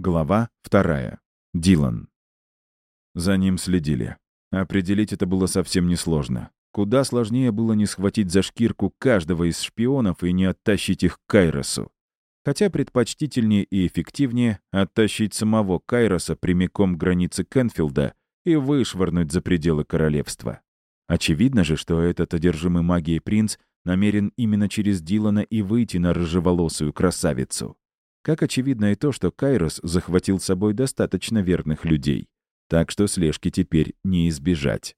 Глава вторая. Дилан. За ним следили. Определить это было совсем несложно. Куда сложнее было не схватить за шкирку каждого из шпионов и не оттащить их к Кайросу. Хотя предпочтительнее и эффективнее оттащить самого Кайроса прямиком к границе Кенфилда и вышвырнуть за пределы королевства. Очевидно же, что этот одержимый магией принц намерен именно через Дилана и выйти на рыжеволосую красавицу. Как очевидно и то, что Кайрос захватил с собой достаточно верных людей. Так что слежки теперь не избежать.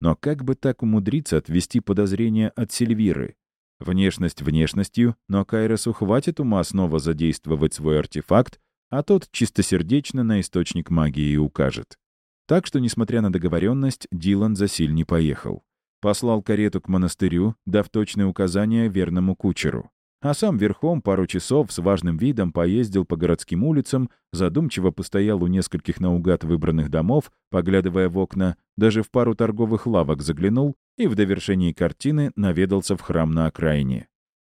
Но как бы так умудриться отвести подозрения от Сильвиры? Внешность внешностью, но Кайросу хватит ума снова задействовать свой артефакт, а тот чистосердечно на источник магии укажет. Так что, несмотря на договоренность, Дилан за Силь не поехал. Послал карету к монастырю, дав точные указания верному кучеру. А сам верхом пару часов с важным видом поездил по городским улицам, задумчиво постоял у нескольких наугад выбранных домов, поглядывая в окна, даже в пару торговых лавок заглянул и в довершении картины наведался в храм на окраине.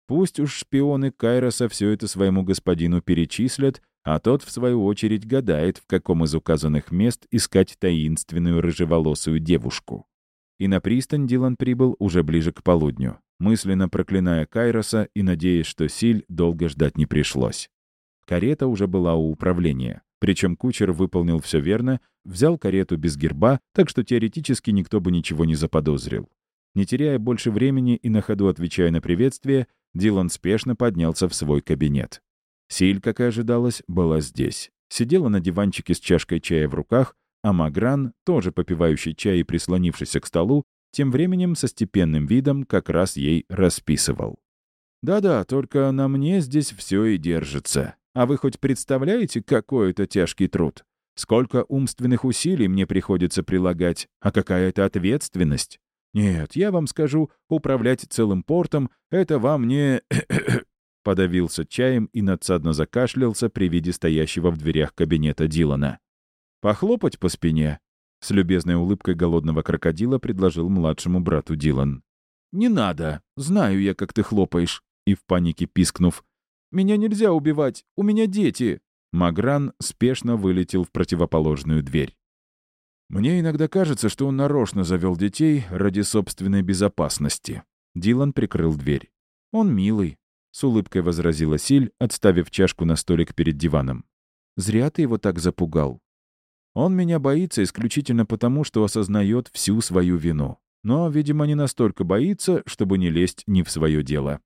Пусть уж шпионы Кайроса все это своему господину перечислят, а тот, в свою очередь, гадает, в каком из указанных мест искать таинственную рыжеволосую девушку. И на пристань Дилан прибыл уже ближе к полудню мысленно проклиная Кайроса и надеясь, что Силь долго ждать не пришлось. Карета уже была у управления. Причем кучер выполнил все верно, взял карету без герба, так что теоретически никто бы ничего не заподозрил. Не теряя больше времени и на ходу отвечая на приветствие, Дилан спешно поднялся в свой кабинет. Силь, как и ожидалось, была здесь. Сидела на диванчике с чашкой чая в руках, а Магран, тоже попивающий чай и прислонившийся к столу, тем временем со степенным видом как раз ей расписывал. «Да-да, только на мне здесь все и держится. А вы хоть представляете, какой это тяжкий труд? Сколько умственных усилий мне приходится прилагать, а какая это ответственность? Нет, я вам скажу, управлять целым портом — это вам не...» Подавился чаем и надсадно закашлялся при виде стоящего в дверях кабинета Дилана. «Похлопать по спине? С любезной улыбкой голодного крокодила предложил младшему брату Дилан. «Не надо. Знаю я, как ты хлопаешь». И в панике пискнув. «Меня нельзя убивать. У меня дети». Магран спешно вылетел в противоположную дверь. «Мне иногда кажется, что он нарочно завел детей ради собственной безопасности». Дилан прикрыл дверь. «Он милый», — с улыбкой возразила Силь, отставив чашку на столик перед диваном. «Зря ты его так запугал. Он меня боится исключительно потому, что осознает всю свою вину. Но, видимо, не настолько боится, чтобы не лезть не в свое дело.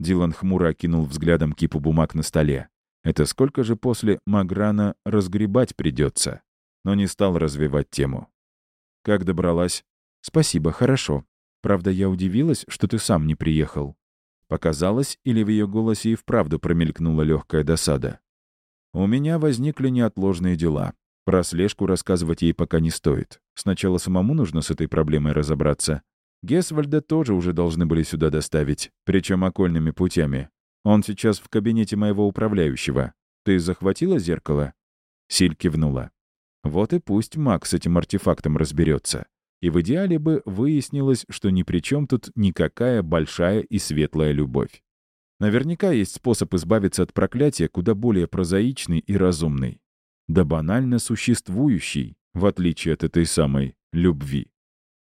Дилан хмуро окинул взглядом кипу бумаг на столе. Это сколько же после Маграна разгребать придется? Но не стал развивать тему. «Как добралась?» «Спасибо, хорошо. Правда, я удивилась, что ты сам не приехал». Показалось, или в ее голосе и вправду промелькнула легкая досада. «У меня возникли неотложные дела. Про слежку рассказывать ей пока не стоит. Сначала самому нужно с этой проблемой разобраться. Гесвальда тоже уже должны были сюда доставить, причем окольными путями. Он сейчас в кабинете моего управляющего. Ты захватила зеркало?» Силь кивнула. «Вот и пусть Мак с этим артефактом разберется. И в идеале бы выяснилось, что ни при чем тут никакая большая и светлая любовь. Наверняка есть способ избавиться от проклятия куда более прозаичный и разумный да банально существующий, в отличие от этой самой любви.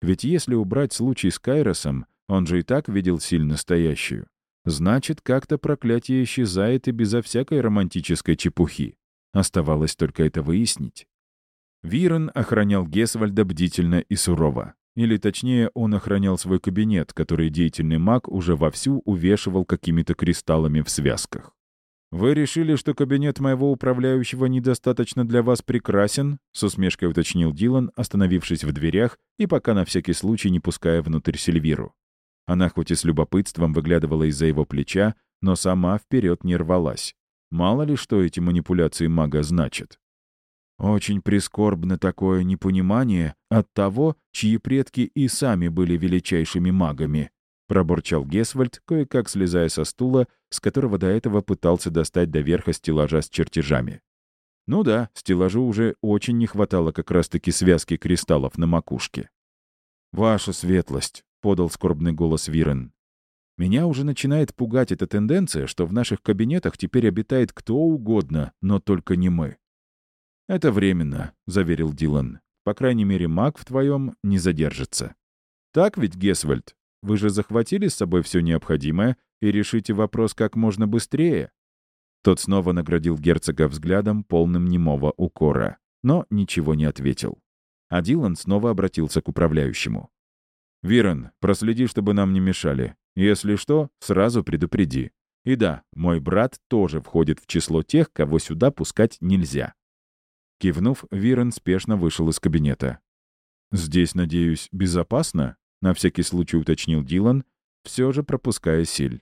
Ведь если убрать случай с Кайросом, он же и так видел силь настоящую, значит, как-то проклятие исчезает и безо всякой романтической чепухи. Оставалось только это выяснить. Вирен охранял Гесвальда бдительно и сурово. Или точнее, он охранял свой кабинет, который деятельный маг уже вовсю увешивал какими-то кристаллами в связках. «Вы решили, что кабинет моего управляющего недостаточно для вас прекрасен?» — с усмешкой уточнил Дилан, остановившись в дверях и пока на всякий случай не пуская внутрь Сильвиру. Она хоть и с любопытством выглядывала из-за его плеча, но сама вперед не рвалась. Мало ли, что эти манипуляции мага значат. Очень прискорбно такое непонимание от того, чьи предки и сами были величайшими магами, пробурчал Гесвальд, кое-как слезая со стула, с которого до этого пытался достать до верха стеллажа с чертежами. Ну да, стеллажу уже очень не хватало как раз-таки связки кристаллов на макушке. «Ваша светлость», — подал скорбный голос Вирен. «Меня уже начинает пугать эта тенденция, что в наших кабинетах теперь обитает кто угодно, но только не мы. «Это временно», — заверил Дилан. «По крайней мере, маг в твоем не задержится». «Так ведь, Гесвальд? Вы же захватили с собой все необходимое и решите вопрос как можно быстрее?» Тот снова наградил герцога взглядом, полным немого укора, но ничего не ответил. А Дилан снова обратился к управляющему. «Вирон, проследи, чтобы нам не мешали. Если что, сразу предупреди. И да, мой брат тоже входит в число тех, кого сюда пускать нельзя». Кивнув, Вирон спешно вышел из кабинета. «Здесь, надеюсь, безопасно?» — на всякий случай уточнил Дилан, все же пропуская Силь.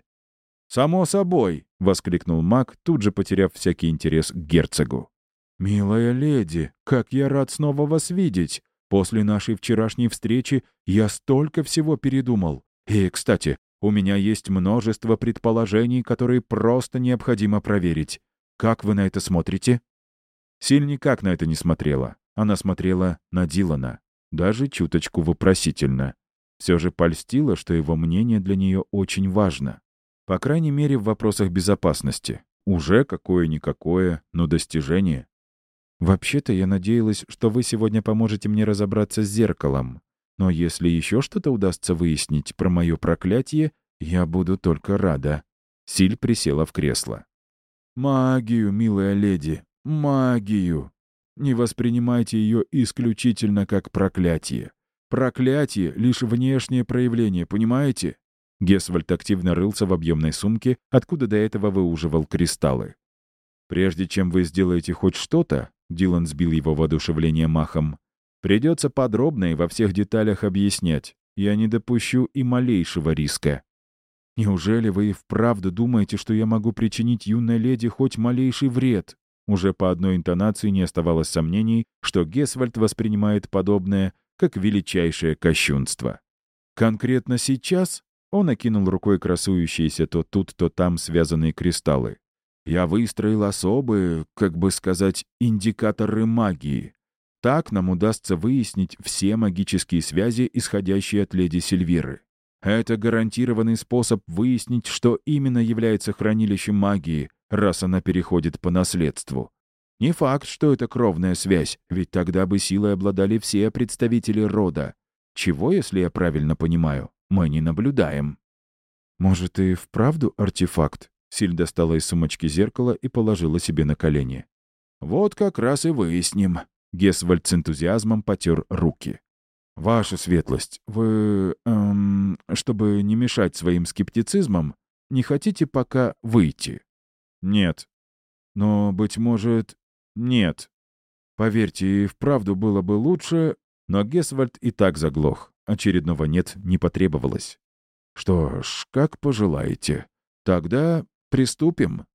«Само собой!» — воскликнул маг, тут же потеряв всякий интерес к герцогу. «Милая леди, как я рад снова вас видеть! После нашей вчерашней встречи я столько всего передумал. И, кстати, у меня есть множество предположений, которые просто необходимо проверить. Как вы на это смотрите?» Силь никак на это не смотрела. Она смотрела на Дилана, даже чуточку вопросительно. Все же польстило, что его мнение для нее очень важно. По крайней мере, в вопросах безопасности. Уже какое-никакое, но достижение. Вообще-то я надеялась, что вы сегодня поможете мне разобраться с зеркалом. Но если еще что-то удастся выяснить про мое проклятие, я буду только рада. Силь присела в кресло. «Магию, милая леди, магию! Не воспринимайте ее исключительно как проклятие. Проклятие — лишь внешнее проявление, понимаете? Гесвальд активно рылся в объемной сумке, откуда до этого выуживал кристаллы. «Прежде чем вы сделаете хоть что-то», — Дилан сбил его воодушевление махом, «придется подробно и во всех деталях объяснять. Я не допущу и малейшего риска». «Неужели вы и вправду думаете, что я могу причинить юной леди хоть малейший вред?» Уже по одной интонации не оставалось сомнений, что Гесвальд воспринимает подобное как величайшее кощунство. «Конкретно сейчас?» Он окинул рукой красующиеся то тут, то там связанные кристаллы. «Я выстроил особые, как бы сказать, индикаторы магии. Так нам удастся выяснить все магические связи, исходящие от леди Сильвиры. Это гарантированный способ выяснить, что именно является хранилищем магии, раз она переходит по наследству. Не факт, что это кровная связь, ведь тогда бы силой обладали все представители рода. Чего, если я правильно понимаю? мы не наблюдаем. Может, и вправду артефакт? Силь достала из сумочки зеркало и положила себе на колени. «Вот как раз и выясним». Гесвальд с энтузиазмом потер руки. «Ваша светлость, вы, эм, чтобы не мешать своим скептицизмом, не хотите пока выйти?» «Нет». «Но, быть может, нет. Поверьте, и вправду было бы лучше...» Но Гесвальд и так заглох. Очередного «нет» не потребовалось. «Что ж, как пожелаете. Тогда приступим».